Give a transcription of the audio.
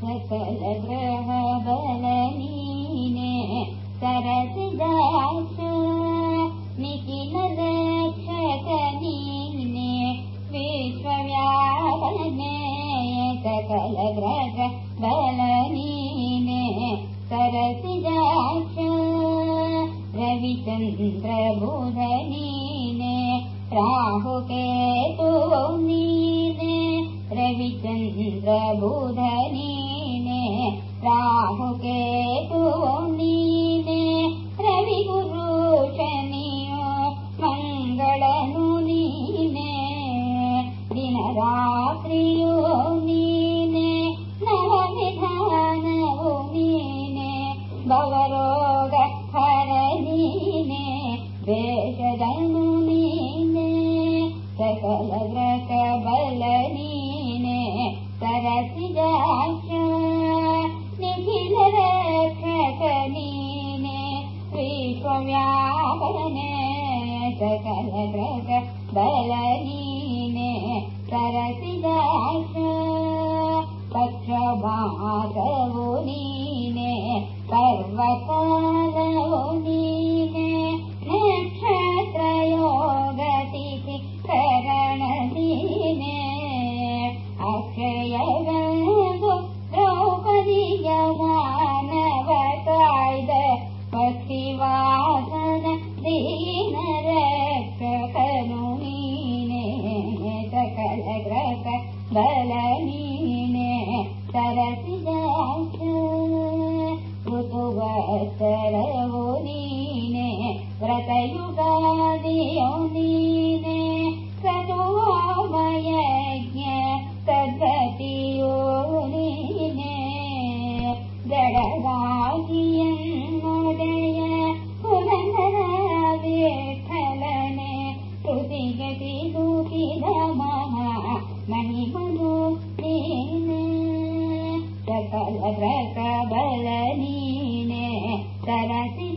सकल ग्रह बलनीने सरस दास निखिल रक्षकनीने विश्वव्यापने सकल ग्रह बलनीने सरस रविचन्द्र बुधनीने राहुके तु नीने रवि गुरु शनियो मङ्गलनु नीने दिनरात्रियो नीने नवविधानवु नीने भवरोग हरनीने वेषदनु सरसिजाक्ष निखिल सरसिजाक्ष पक्षभागवो नीने पर्वकालवो नीने सतुवामयज्ञ तद्गतियो नीने जडगादियन्नोदय पुनन्दराविठलने बलनी करसि